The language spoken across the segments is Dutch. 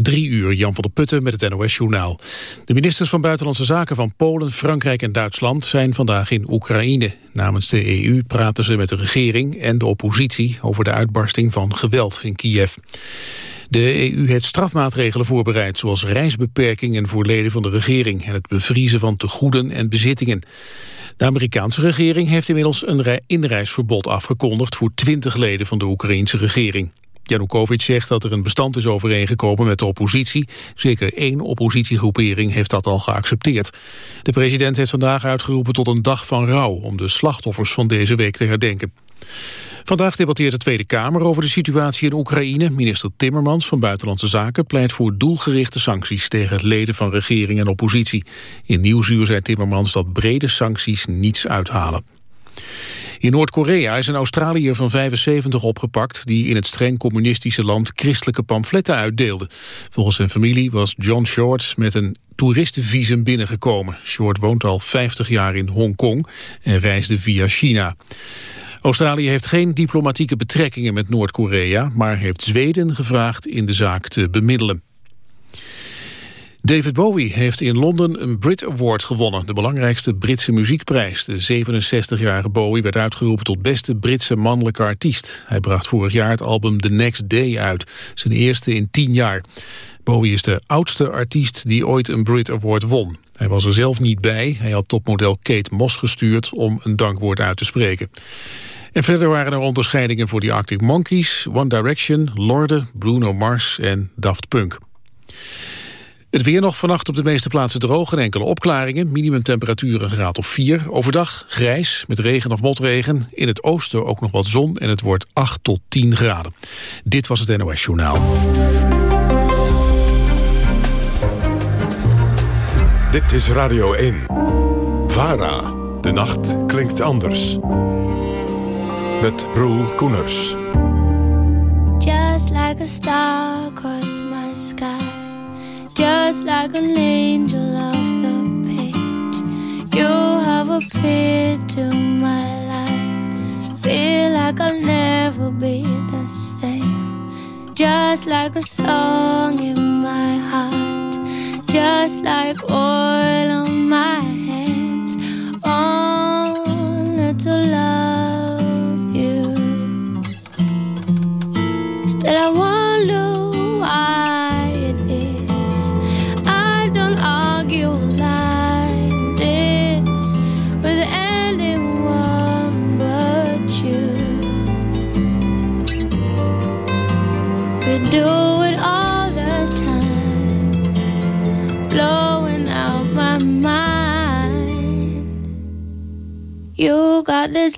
Drie uur, Jan van der Putten met het NOS-journaal. De ministers van Buitenlandse Zaken van Polen, Frankrijk en Duitsland zijn vandaag in Oekraïne. Namens de EU praten ze met de regering en de oppositie over de uitbarsting van geweld in Kiev. De EU heeft strafmaatregelen voorbereid, zoals reisbeperkingen voor leden van de regering en het bevriezen van tegoeden en bezittingen. De Amerikaanse regering heeft inmiddels een inreisverbod afgekondigd voor twintig leden van de Oekraïense regering. Janukovic zegt dat er een bestand is overeengekomen met de oppositie. Zeker één oppositiegroepering heeft dat al geaccepteerd. De president heeft vandaag uitgeroepen tot een dag van rouw... om de slachtoffers van deze week te herdenken. Vandaag debatteert de Tweede Kamer over de situatie in Oekraïne. Minister Timmermans van Buitenlandse Zaken pleit voor doelgerichte sancties tegen leden van regering en oppositie. In Nieuwsuur zei Timmermans dat brede sancties niets uithalen. In Noord-Korea is een Australiër van 75 opgepakt... die in het streng communistische land christelijke pamfletten uitdeelde. Volgens zijn familie was John Short met een toeristenvisum binnengekomen. Short woont al 50 jaar in Hongkong en reisde via China. Australië heeft geen diplomatieke betrekkingen met Noord-Korea... maar heeft Zweden gevraagd in de zaak te bemiddelen. David Bowie heeft in Londen een Brit Award gewonnen, de belangrijkste Britse muziekprijs. De 67-jarige Bowie werd uitgeroepen tot beste Britse mannelijke artiest. Hij bracht vorig jaar het album The Next Day uit, zijn eerste in tien jaar. Bowie is de oudste artiest die ooit een Brit Award won. Hij was er zelf niet bij, hij had topmodel Kate Moss gestuurd om een dankwoord uit te spreken. En verder waren er onderscheidingen voor de Arctic Monkeys, One Direction, Lorde, Bruno Mars en Daft Punk. Het weer nog vannacht op de meeste plaatsen droog en enkele opklaringen. Minimumtemperatuur een graad of 4. Overdag grijs met regen of motregen. In het oosten ook nog wat zon en het wordt 8 tot 10 graden. Dit was het NOS Journaal. Dit is Radio 1. VARA. De nacht klinkt anders. Met Roel Koeners. Just like a star across my sky. Just like an angel off the page. You have appeared to my life. Feel like I'll never be the same. Just like a song in my heart. Just like oil on my hands. Only to love you. Still, I wonder this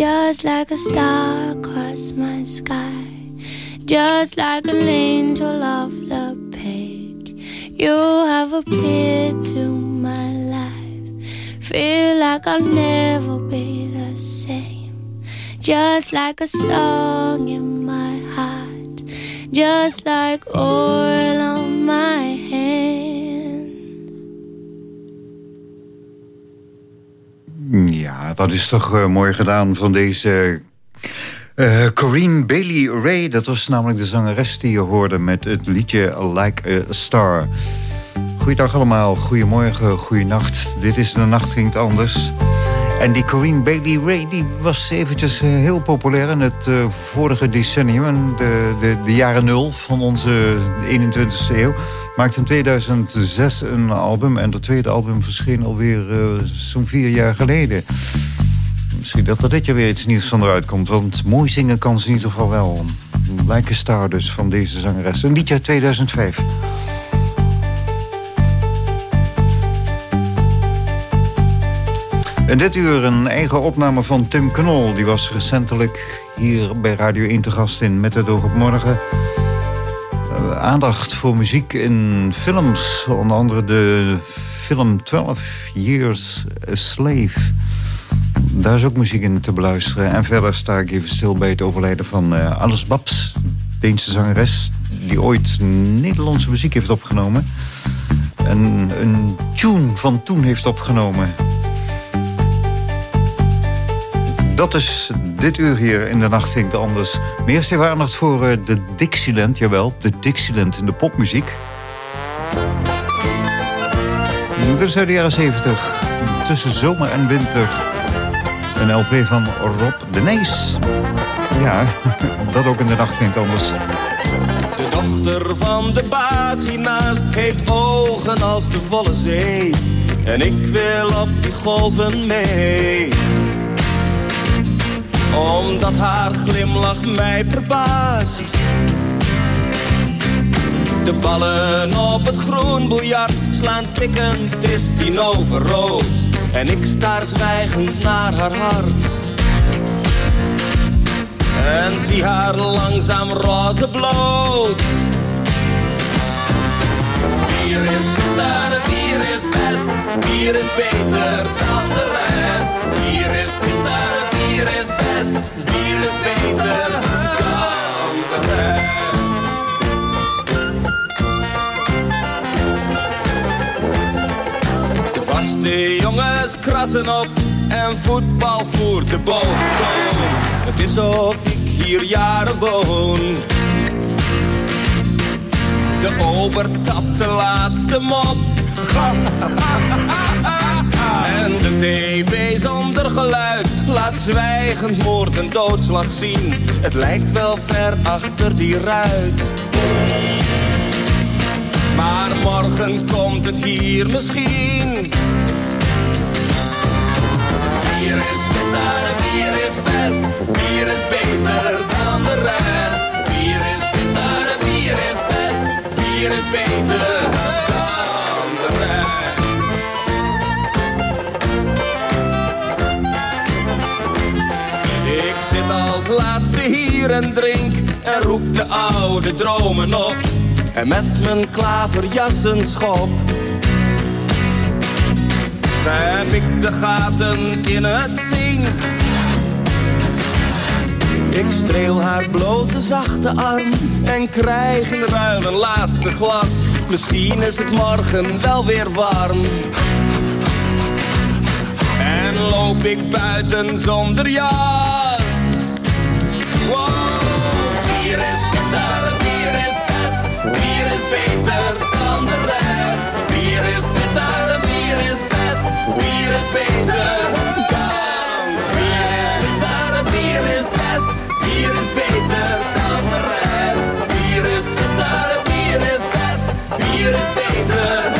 Just like a star across my sky. Just like an angel off the page. You have appeared to my life. Feel like I'll never be the same. Just like a song in my heart. Just like oil on my hand. Ja, dat is toch uh, mooi gedaan van deze uh, Corinne Bailey Ray. Dat was namelijk de zangeres die je hoorde met het liedje Like a Star. Goeiedag allemaal, goedemorgen, goeienacht. Dit is De Nacht Ging Het Anders. En die Corinne Bailey Ray die was eventjes uh, heel populair in het uh, vorige decennium. De, de, de jaren nul van onze 21ste eeuw. Maakte in 2006 een album. En dat tweede album verscheen alweer uh, zo'n vier jaar geleden. Misschien dat er dit jaar weer iets nieuws van eruit komt. Want mooi zingen kan ze in ieder geval wel. Like Star dus van deze zangeres. Een liedje uit 2005. En dit uur een eigen opname van Tim Knol. Die was recentelijk hier bij Radio 1 te gast in Met het oog op morgen. Uh, aandacht voor muziek in films. Onder andere de film 12 Years a Slave. Daar is ook muziek in te beluisteren. En verder sta ik even stil bij het overlijden van uh, Alice Babs. Deense zangeres die ooit Nederlandse muziek heeft opgenomen. En een tune van toen heeft opgenomen. Dat is dit uur hier in de nacht het anders. Maar eerst even aandacht voor uh, de Dixieland, jawel, de Dixieland in de popmuziek. Dit is uit de jaren 70, tussen zomer en winter. Een LP van Rob de Nees. Ja, dat ook in de nacht het anders. De dochter van de baas hiernaast heeft ogen als de volle zee. En ik wil op die golven mee omdat haar glimlach mij verbaast. De ballen op het groen biljart slaan tikkend, is tien over rood. En ik staar zwijgend naar haar hart. En zie haar langzaam roze bloot. Bier is bitter, bier is best, bier is beter dan de rest. Bier is best, bier is beter dan de rest. De vaste jongens krassen op en voetbal voert de boventoon. Het is of ik hier jaren woon. De ober tapt de laatste mop. En de tv zonder geluid laat zwijgend moord en doodslag zien. Het lijkt wel ver achter die ruit. Maar morgen komt het hier misschien. Bier is bitter, bier is best, bier is beter dan de rest. Bier is bitter, bier is best, bier is beter laatste hier en drink en roep de oude dromen op. En met mijn klaverjassen schop heb ik de gaten in het zink. Ik streel haar blote zachte arm en krijg in ruim een laatste glas. Misschien is het morgen wel weer warm. En loop ik buiten zonder jas. Wow, bier is bitter, bier is best, bier is beter dan de rest. Bier is bitter, bier is best, bier is beter dan Bier is bitter, bier is best, bier is beter dan de rest. Is is best, is beter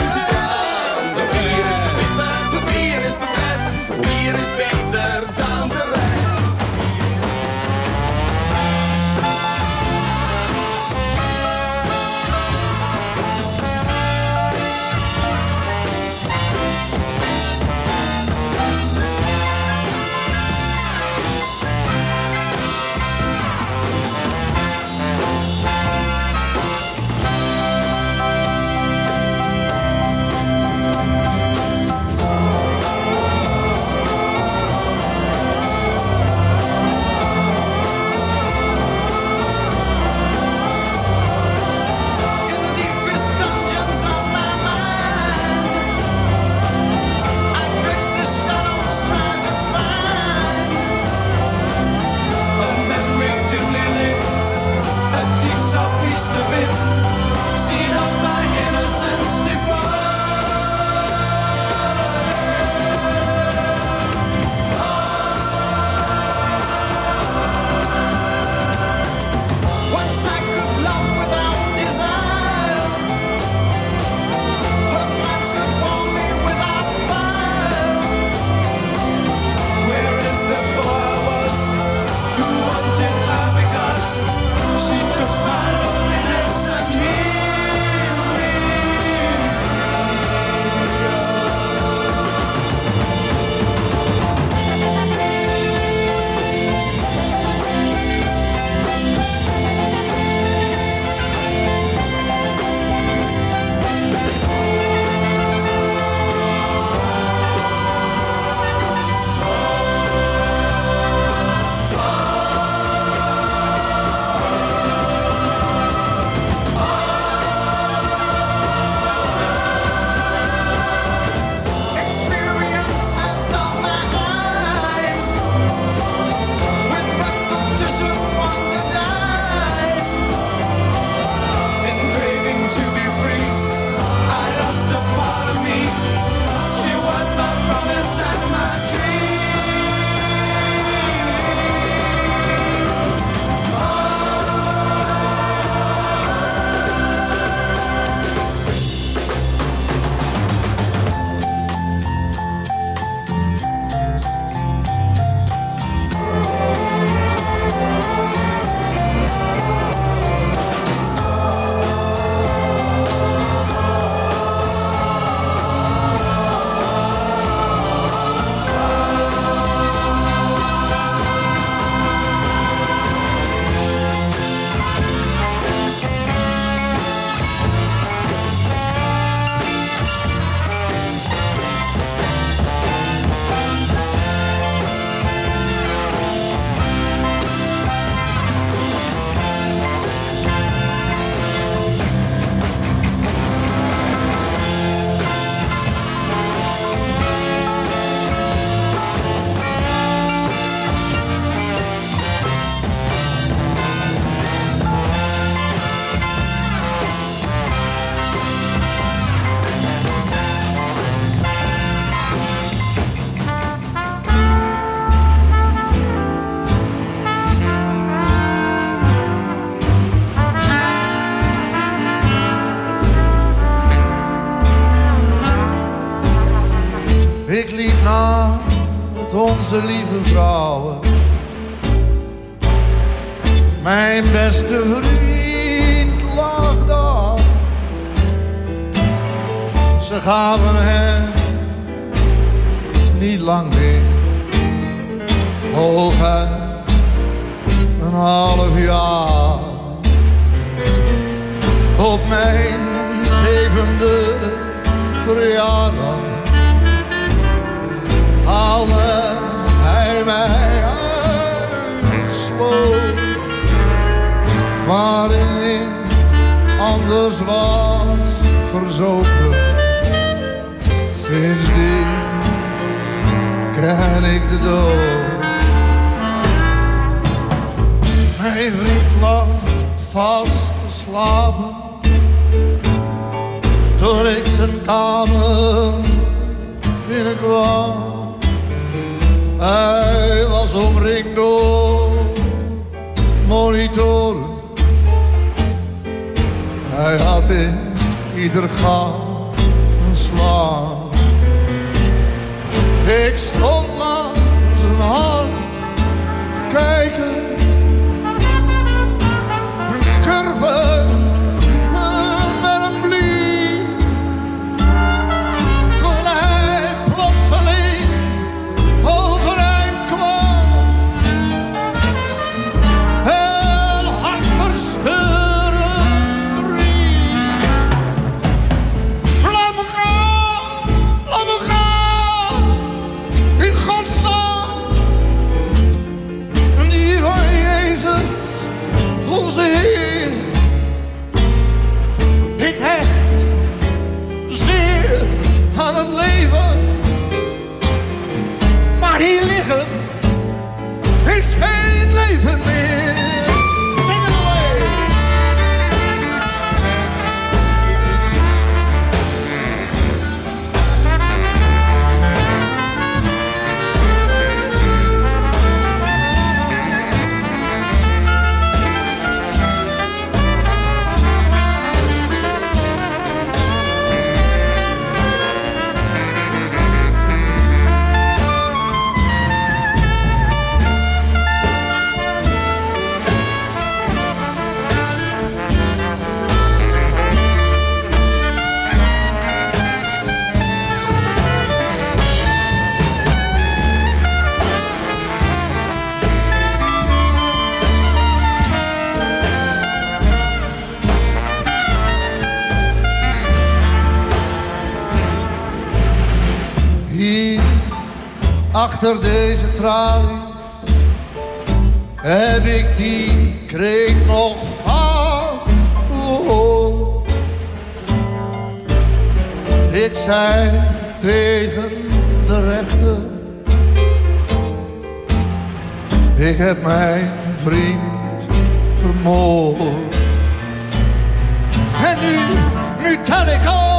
Mijn vriend lag vast te slapen. Toen ik zijn kamer binnenkwam hij was omringd door monitoren. Hij had in ieder gat een slaap. Ik stond langs zijn hart kijken. Een achter deze tralies heb ik die kreet nog vaak gehoord. Ik zei tegen de rechter, ik heb mijn vriend vermoord. En nu, nu tel ik alweer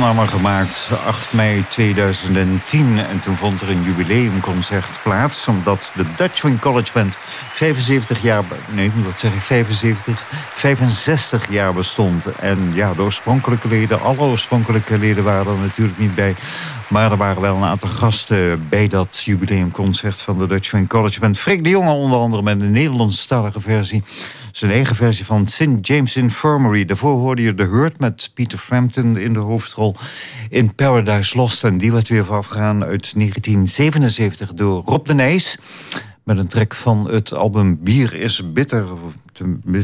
opname gemaakt 8 mei 2010. En toen vond er een jubileumconcert plaats. Omdat de Dutch Wing College Band 75 jaar... Nee, wat zeg ik? 75? 65 jaar bestond. En ja, de oorspronkelijke leden, alle oorspronkelijke leden waren er natuurlijk niet bij. Maar er waren wel een aantal gasten bij dat jubileumconcert van de Dutch Wing College Band. Freek de Jonge onder andere met een Nederlandstalige versie. Zijn eigen versie van St. James Infirmary. Daarvoor hoorde je The Hurt met Peter Frampton in de hoofdrol in Paradise Lost. En die werd weer voorafgegaan uit 1977 door Rob de Nijs. Met een track van het album Bier is Bitter.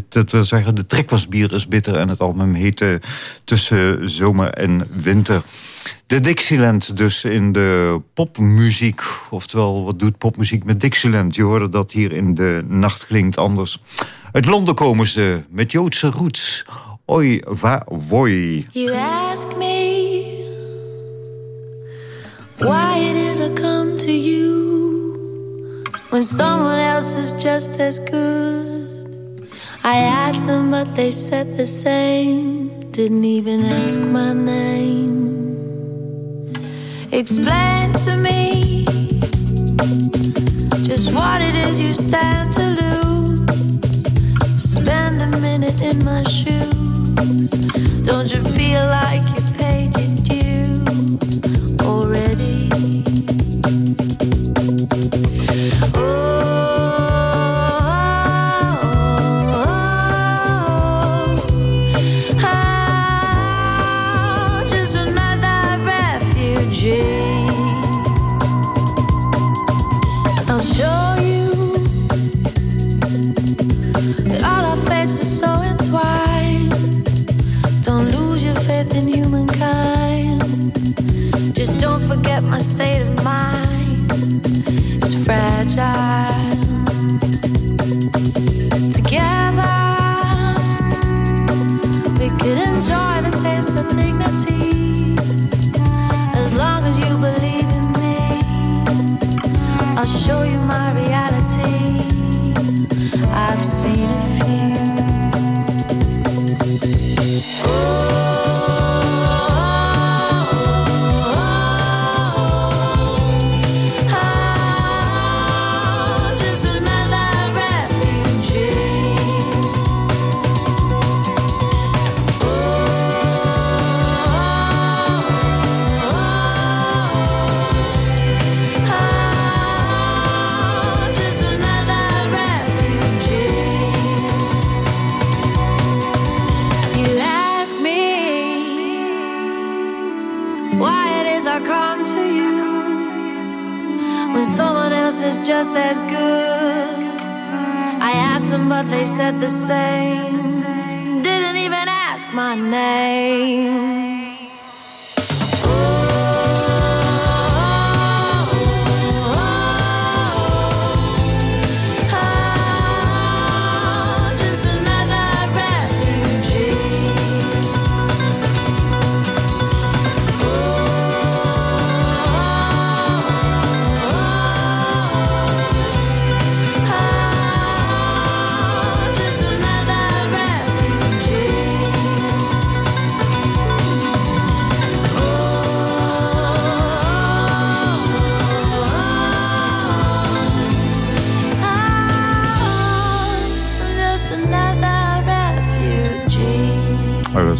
Dat wil zeggen, de track was Bier is Bitter. En het album heette Tussen Zomer en Winter. De Dixieland dus in de popmuziek. Oftewel, wat doet popmuziek met Dixieland? Je hoorde dat hier in de nacht klinkt anders. Uit Londen komen ze met Joodse roots. Oi va voi. You ask me why it is I come to you when someone else is just as good. I asked them, but they said the same. Didn't even ask my name. Explain to me just what it is you stand to lose. Spend a minute in my shoes. Don't you feel like you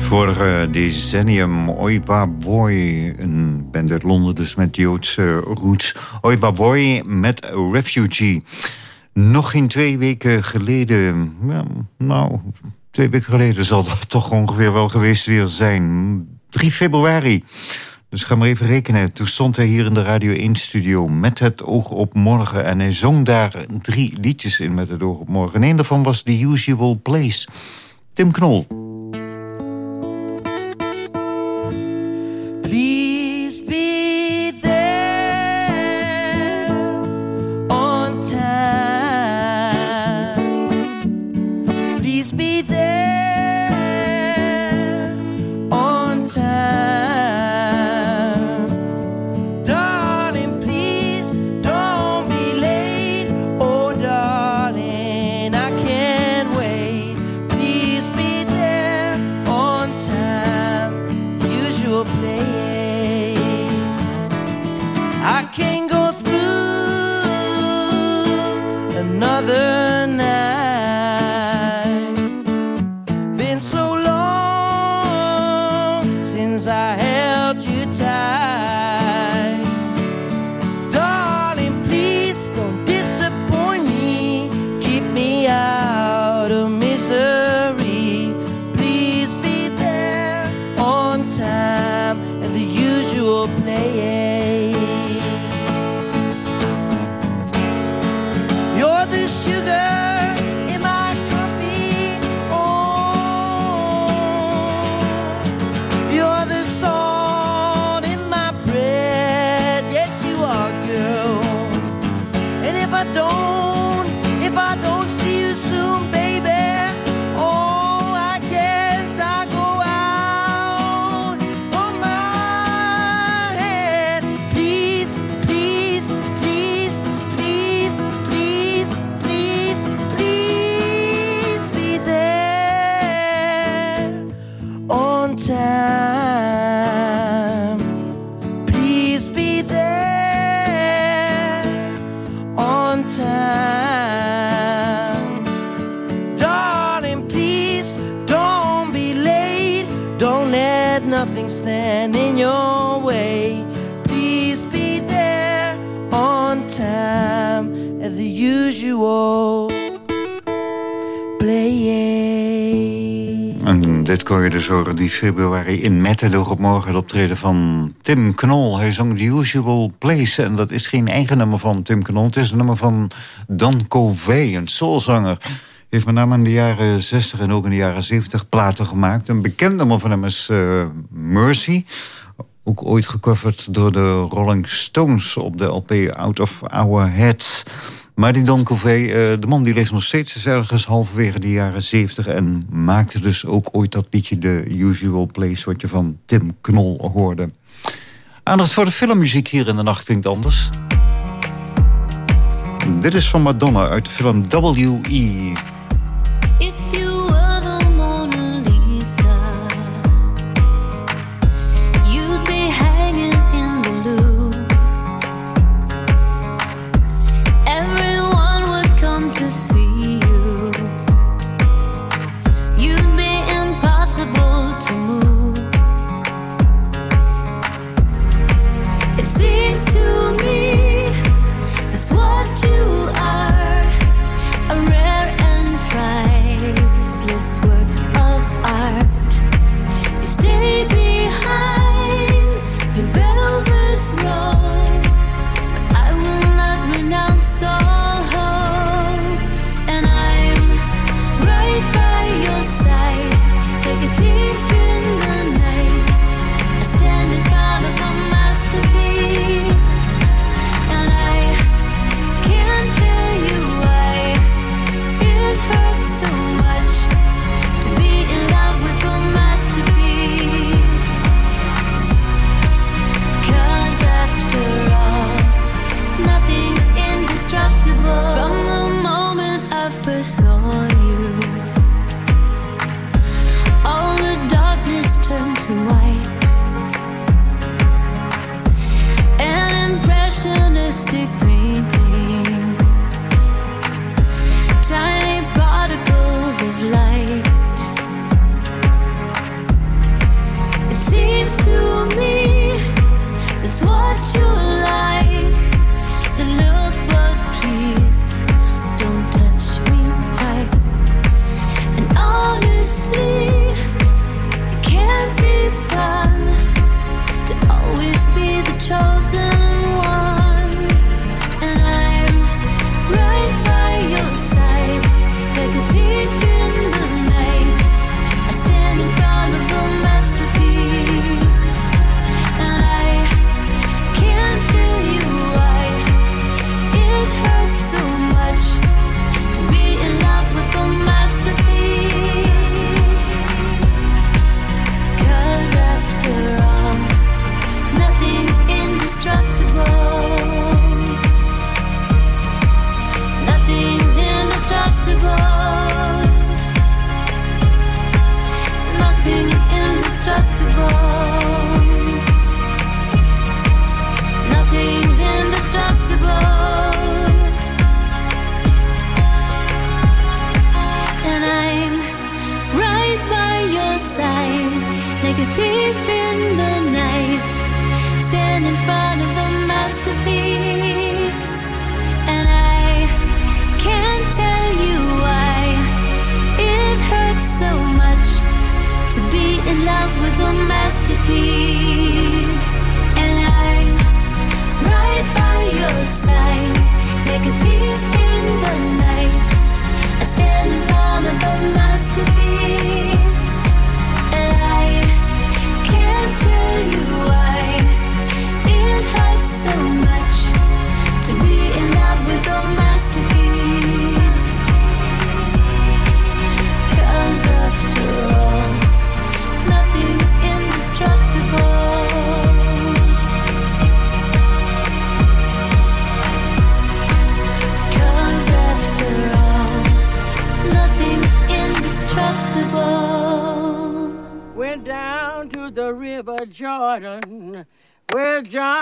vorige decennium. Oi Boy, een band uit Londen, dus met Joodse roots. Oi Boy met Refugee. Nog geen twee weken geleden, nou, twee weken geleden zal dat toch ongeveer wel geweest weer zijn. 3 februari. Dus ga maar even rekenen. Toen stond hij hier in de Radio 1-studio met het oog op morgen. En hij zong daar drie liedjes in met het oog op morgen. En een daarvan was The Usual Place. Tim Knol. Kon je dus horen die februari in Mettendoog op morgen het optreden van Tim Knol. Hij zong The Usual Place en dat is geen eigen nummer van Tim Knol. Het is een nummer van Don Covey, een soulzanger. Heeft met name in de jaren 60 en ook in de jaren 70 platen gemaakt. Een bekend nummer van hem is uh, Mercy. Ook ooit gecoverd door de Rolling Stones op de LP Out of Our Heads. Maar die Don uh, de man die leeft nog steeds... is ergens halverwege de jaren zeventig... en maakte dus ook ooit dat liedje The Usual Place... wat je van Tim Knol hoorde. Aandacht voor de filmmuziek hier in de nacht klinkt anders. Dit is van Madonna uit de film W.E.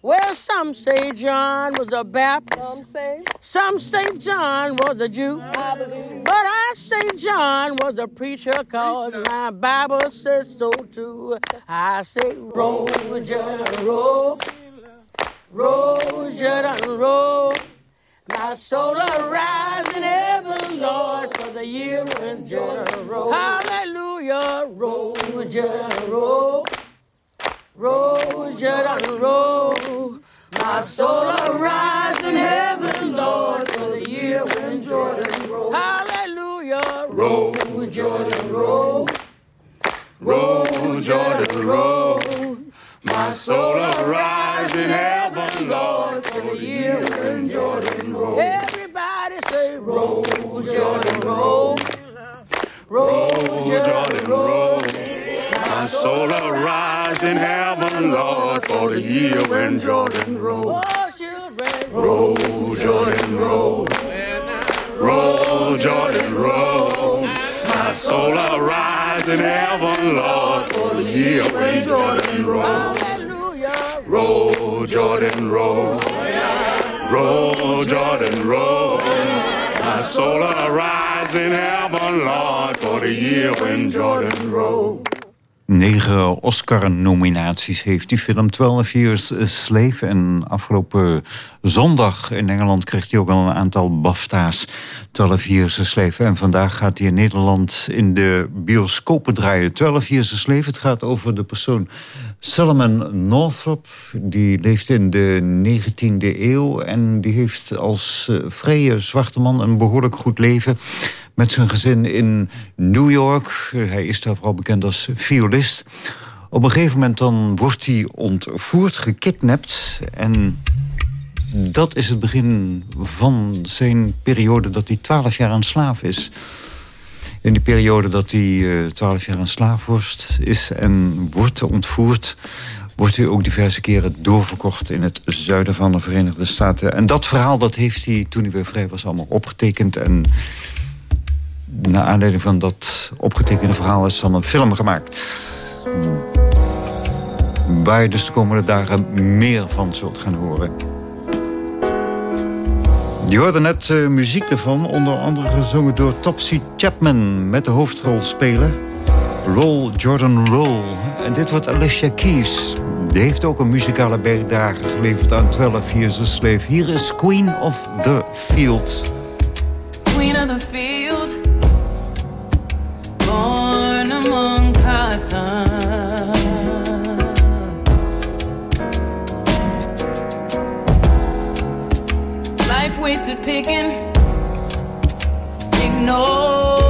Well, some say John was a Baptist. Some say, some say John was a Jew. I believe. But I say John was a preacher, cause my Bible says so too. I say, roll, Jordan, roll. Roll, Jordan, roll. My soul arise in heaven, Lord, for the year when Jordan roll. Hallelujah, roll, Jordan, roll. Roll, Jordan, roll. My soul arise in heaven, Lord, for the year when Jordan roll. Hallelujah, roll, Jordan, roll. Roll, Jordan, roll. My soul arise in heaven, Lord, for the year when Jordan roll. Everybody say, roll, Jordan, roll. Roll, Jordan, roll. My soul arise in heaven, Lord, for the year when Jordan roll. Roll, Jordan, roll. Roll, Jordan, roll. My soul arise in heaven, Lord, for the year when Jordan roll. Roll, Jordan, roll. Roll, Jordan, roll. My soul arise in heaven, Lord, for the year when Jordan roll. Negen Oscar-nominaties heeft die film 12 Years a Slave. En afgelopen zondag in Engeland kreeg hij ook al een aantal BAFTA's. 12 Years a Slave. En vandaag gaat hij in Nederland in de bioscopen draaien. 12 Years a Slave, het gaat over de persoon Solomon Northrop. Die leeft in de 19e eeuw en die heeft als uh, vrije zwarte man een behoorlijk goed leven met zijn gezin in New York. Hij is daar vooral bekend als violist. Op een gegeven moment dan wordt hij ontvoerd, gekidnapt. En dat is het begin van zijn periode dat hij twaalf jaar aan slaaf is. In die periode dat hij eh, twaalf jaar aan slaafworst is en wordt ontvoerd... wordt hij ook diverse keren doorverkocht in het zuiden van de Verenigde Staten. En dat verhaal dat heeft hij toen hij weer vrij was allemaal opgetekend... en naar aanleiding van dat opgetekende verhaal is van een film gemaakt. Waar je dus de komende dagen meer van zult gaan horen. Je hoorde net uh, muziek ervan, onder andere gezongen door Topsy Chapman... met de hoofdrolspeler Roll Jordan Roll. En dit wordt Alicia Keys. Die heeft ook een muzikale bijdrage geleverd aan 12 Years a Slave. Hier is Queen of the Field. Queen of the Field Born among cotton Life wasted picking. Ignore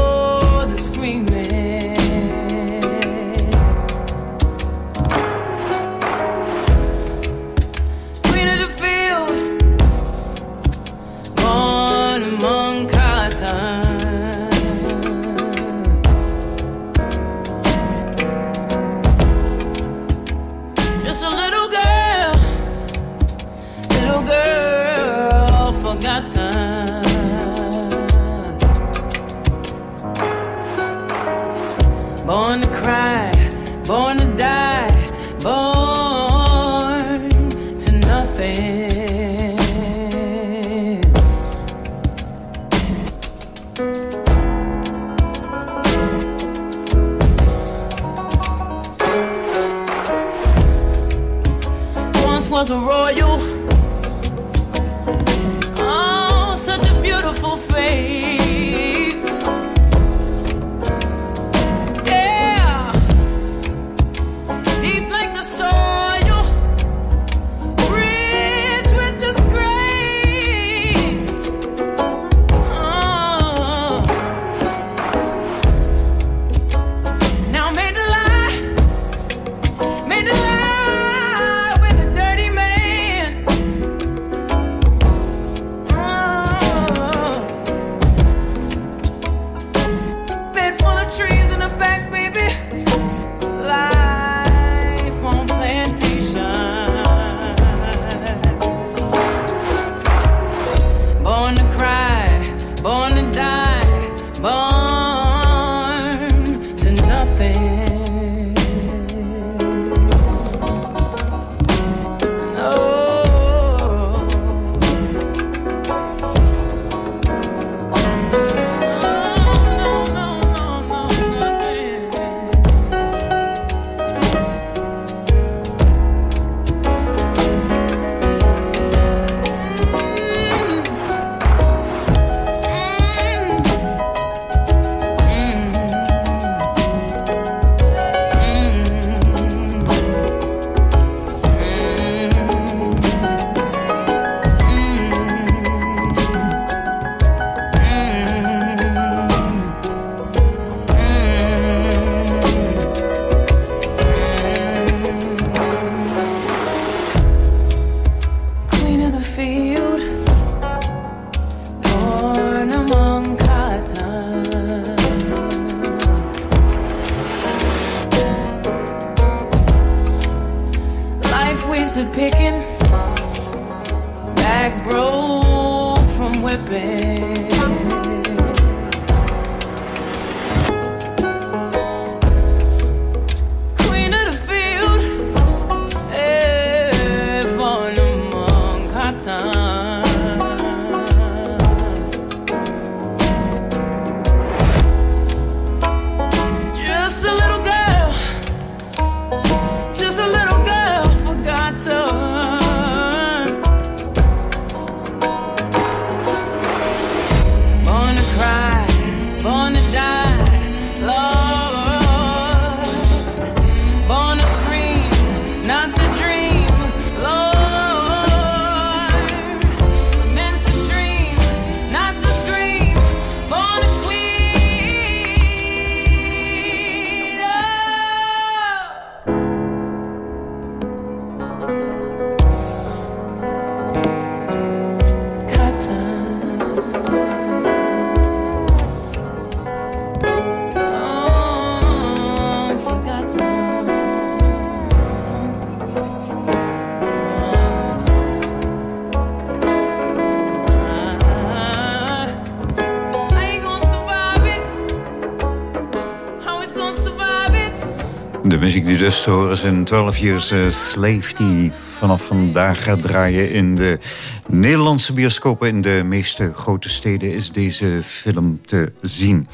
dus te horen in 12 Years Slave... die vanaf vandaag gaat draaien in de Nederlandse bioscopen. In de meeste grote steden is deze film te zien.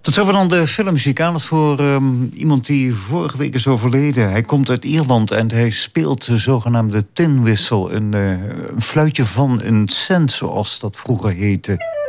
Tot zover dan de filmmuziek. Aan voor um, iemand die vorige week is overleden. Hij komt uit Ierland en hij speelt de zogenaamde tin whistle. Een, uh, een fluitje van een cent, zoals dat vroeger heette.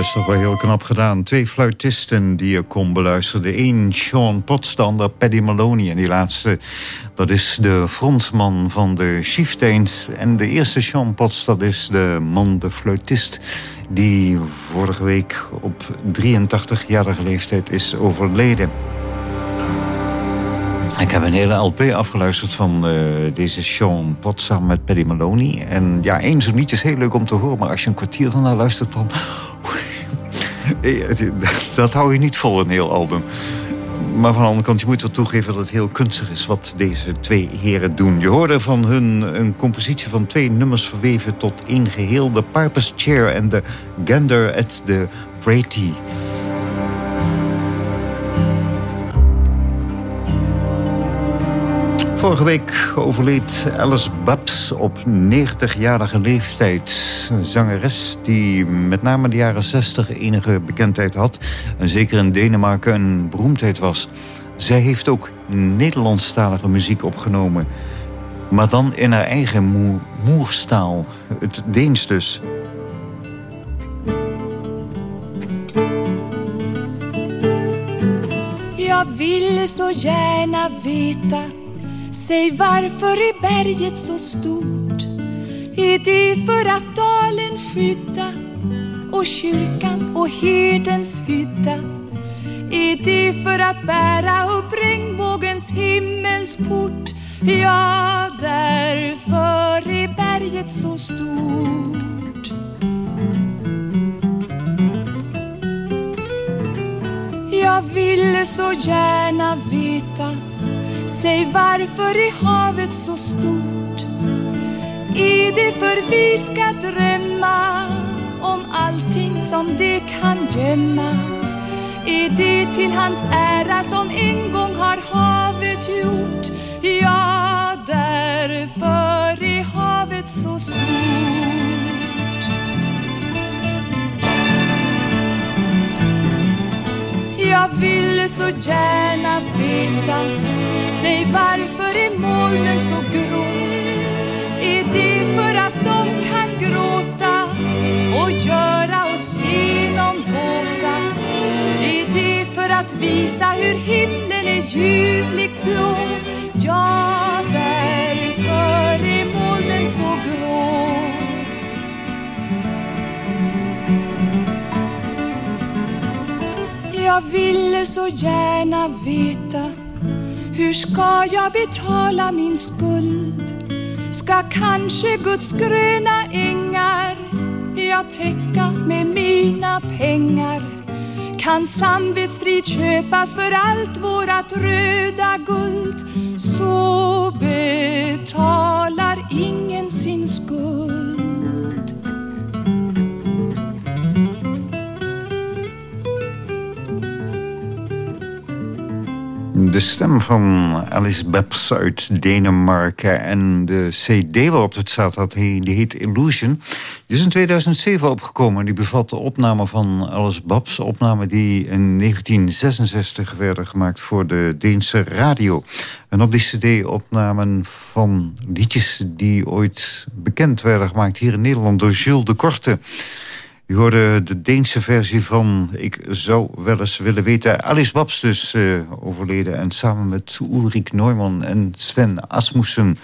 Is toch wel heel knap gedaan. Twee fluitisten die je kon beluisteren. Een Sean Potstander, Paddy Maloney. En die laatste, dat is de frontman van de Chieftains. En de eerste Sean Potts, dat is de man, de fluitist... die vorige week op 83-jarige leeftijd is overleden. Ik heb een hele LP afgeluisterd van uh, deze Sean Potts samen met Paddy Maloney. En ja, één zo'n liedje is heel leuk om te horen... maar als je een kwartier van naar luistert, dan dat hou je niet vol, een heel album. Maar van de andere kant, je moet wel toegeven dat het heel kunstig is... wat deze twee heren doen. Je hoorde van hun een compositie van twee nummers verweven tot één geheel. De Purpose Chair en de Gander at the Pretty. Vorige week overleed Alice Babs op 90-jarige leeftijd. Een zangeres die met name de jaren 60 enige bekendheid had... en zeker in Denemarken een beroemdheid was. Zij heeft ook Nederlandstalige muziek opgenomen. Maar dan in haar eigen moer, moerstaal, het Deens dus. Jag ville så gärna veta Säg varför är berget så stort? Är det för att dalen skydda och kyrkan och herdens hydda? Är det för att bära upp regnbågens himmelsport? Ja, därför är berget så stort. Jag ville så gärna veta Säg varför är havet så stort? Är det för vi ska drömma om allting som det kan gömma? Är det till hans ära som en gång har havet gjort? Ja, därför är havet så stort. Jag ville så gärna veta säg varför är molnen så grå? Är det för att de kan gråta och göra oss genomvåta? Är det för att visa hur himlen är ljuvligt blå? Ja, Jag ville så gärna veta hur ska jag betala min skuld? Ska kanske Guds gröna ängar jag täcka med mina pengar? Kan samvetsfrid köpas för allt vårat röda guld? Så betalar ingen sin skuld. De stem van Alice Babs uit Denemarken. En de cd waarop het staat, dat die heet Illusion. Die is in 2007 opgekomen. Die bevat de opname van Alice Babs. Opnamen die in 1966 werden gemaakt voor de Deense radio. En op die cd opnamen van liedjes die ooit bekend werden gemaakt... hier in Nederland door Jules de Korte... U hoorde de Deense versie van Ik zou wel eens willen weten. Alice Babs dus eh, overleden. En samen met Ulrik Neumann en Sven Asmussen...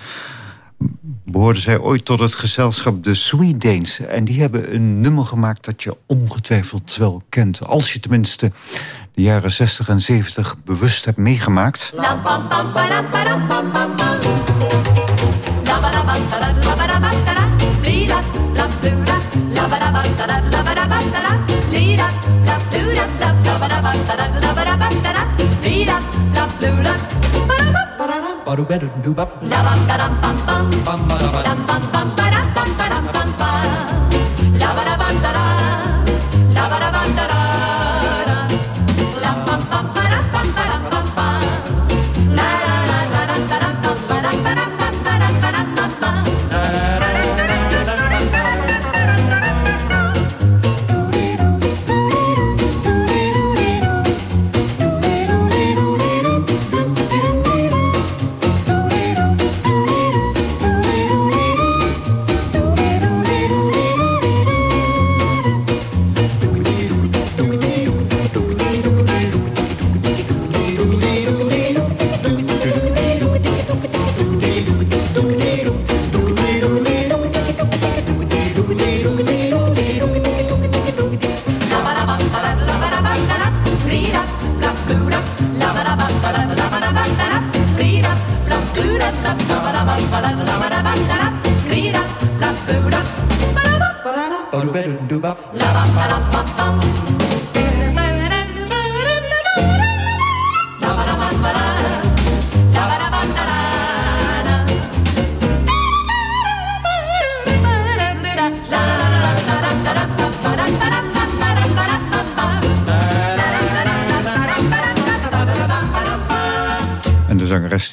behoorden zij ooit tot het gezelschap de Sweet Danes. En die hebben een nummer gemaakt dat je ongetwijfeld wel kent. Als je tenminste de jaren 60 en 70 bewust hebt meegemaakt. Baru ba da bap. La bam da dam bam bam. Bam ba da bam. Lam bam bam ba da bam ba da bam.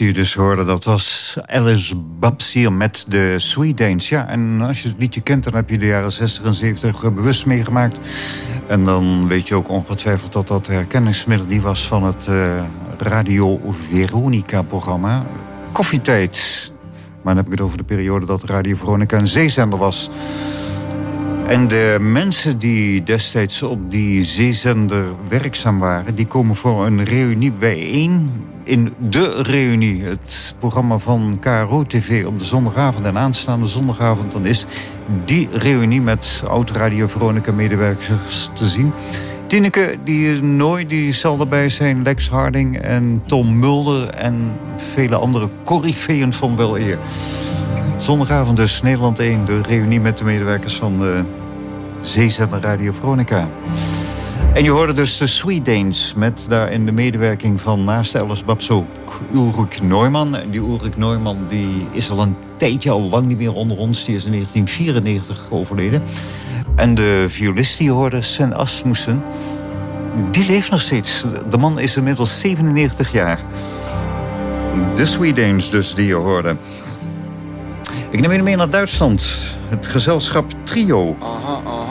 Die je dus hoorde, dat was Alice Babs hier met de Sweet. Ja, en als je het liedje kent, dan heb je de jaren 60 en 70 bewust meegemaakt. En dan weet je ook ongetwijfeld dat dat de herkenningsmelodie was van het eh, Radio Veronica-programma. Koffietijd. Maar dan heb ik het over de periode dat Radio Veronica een zeezender was. En de mensen die destijds op die zeezender werkzaam waren... die komen voor een reunie bijeen in De Reunie. Het programma van KRO-TV op de zondagavond. En aanstaande zondagavond dan is die reunie met oud-Radio Veronica-medewerkers te zien. Tineke, die nooit, die zal erbij zijn. Lex Harding en Tom Mulder en vele andere coryfeeën van wel eer. Zondagavond dus Nederland 1, de reunie met de medewerkers van de zeezender Radio Veronica. En je hoorde dus de Sweet Danes met daarin de medewerking van naast Alice Babs ook Ulrich Neumann. En die Ulrich Neumann die is al een tijdje, al lang niet meer onder ons. Die is in 1994 overleden. En de violist die je hoorde, Sven Asmussen, die leeft nog steeds. De man is inmiddels 97 jaar. De Sweet Danes dus die je hoorde. Ik neem je mee naar Duitsland. Het gezelschap Trio. Aha.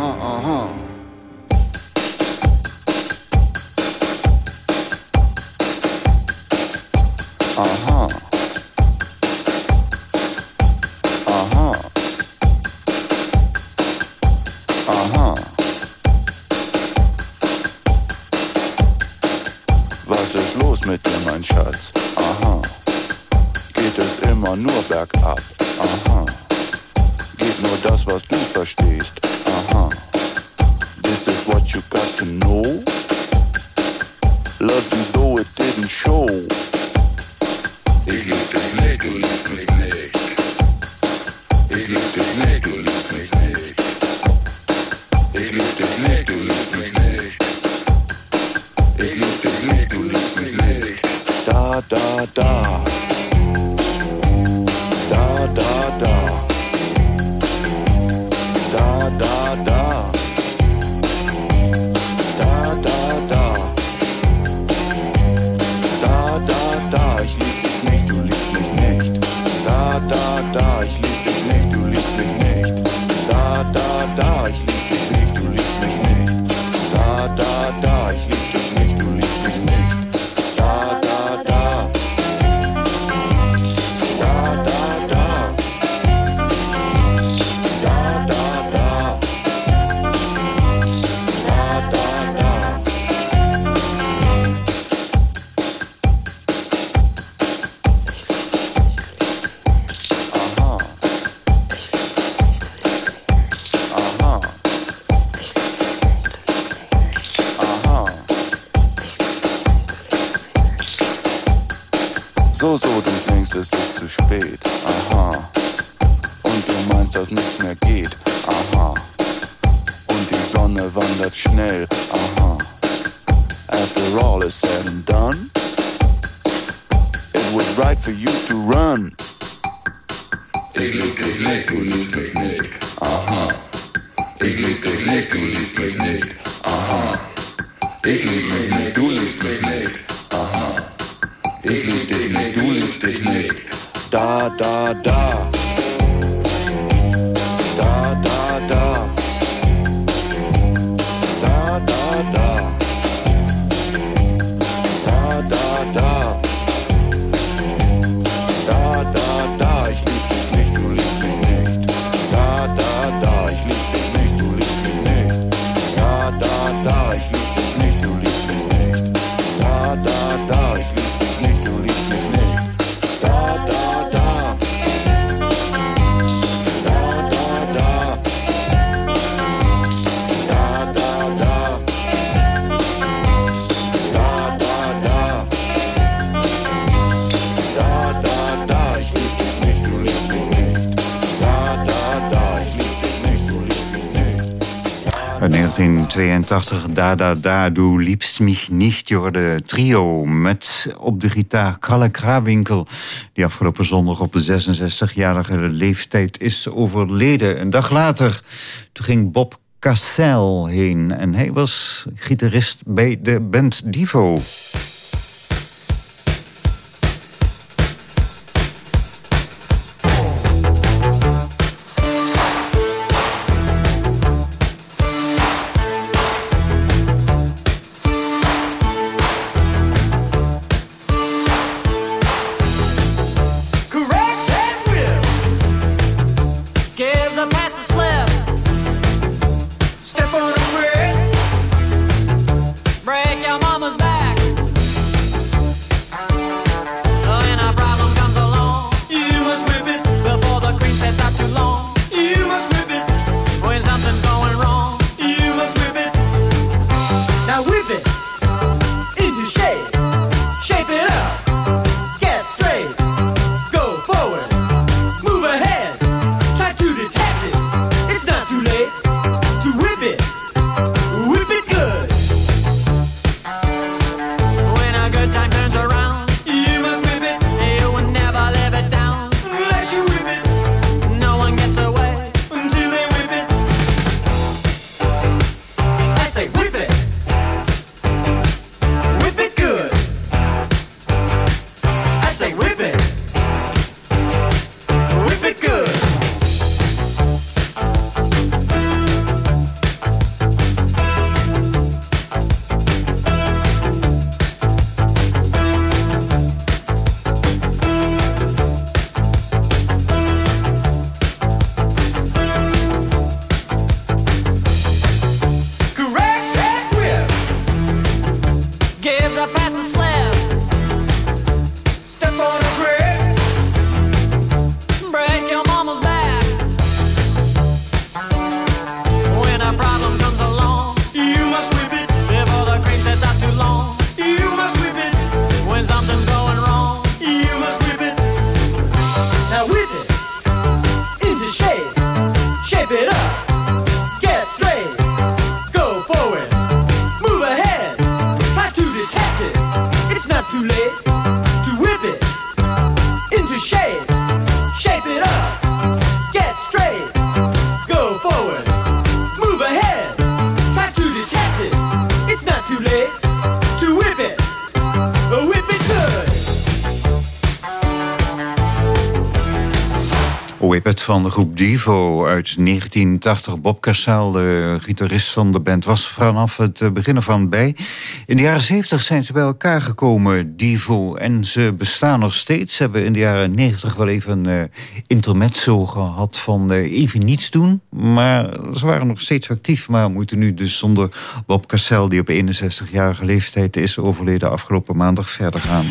82. Dada, Da Da Du Liebst Mich Nicht de trio met op de gitaar Kalle Krawinkel... die afgelopen zondag op de 66-jarige leeftijd is overleden. Een dag later toen ging Bob Cassel heen en hij was gitarist bij de band Divo. Van de groep Divo uit 1980. Bob Cassel, de gitarist van de band, was vanaf het eh, begin ervan bij. In de jaren 70 zijn ze bij elkaar gekomen, Divo. En ze bestaan nog steeds. Ze hebben in de jaren 90 wel even een uh, intermezzo gehad van uh, even niets doen. Maar ze waren nog steeds actief. Maar moeten nu dus zonder Bob Cassel, die op 61-jarige leeftijd is overleden afgelopen maandag, verder gaan.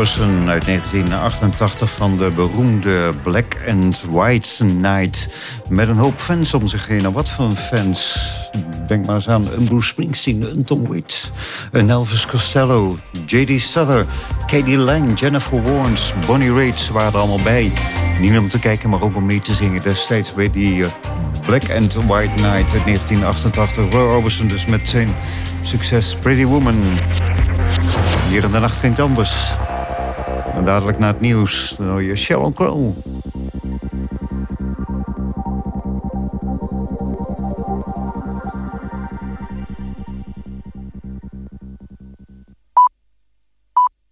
Roy Orbison uit 1988 van de beroemde Black and White Night. Met een hoop fans om zich heen. En wat voor fans? Denk maar eens aan een Bruce Springsteen, een Tom Waits, een Elvis Costello, J.D. Souther, Katie Lang, Jennifer Warnes, Bonnie Raitt. Waren er allemaal bij. Niet om te kijken, maar ook om mee te zingen. Destijds bij die eh, Black and White Night uit 1988. Roy Orbison dus met zijn succes Pretty Woman. Hier in de nacht klinkt anders. Dadelijk na het nieuws, je Sheryl Crow.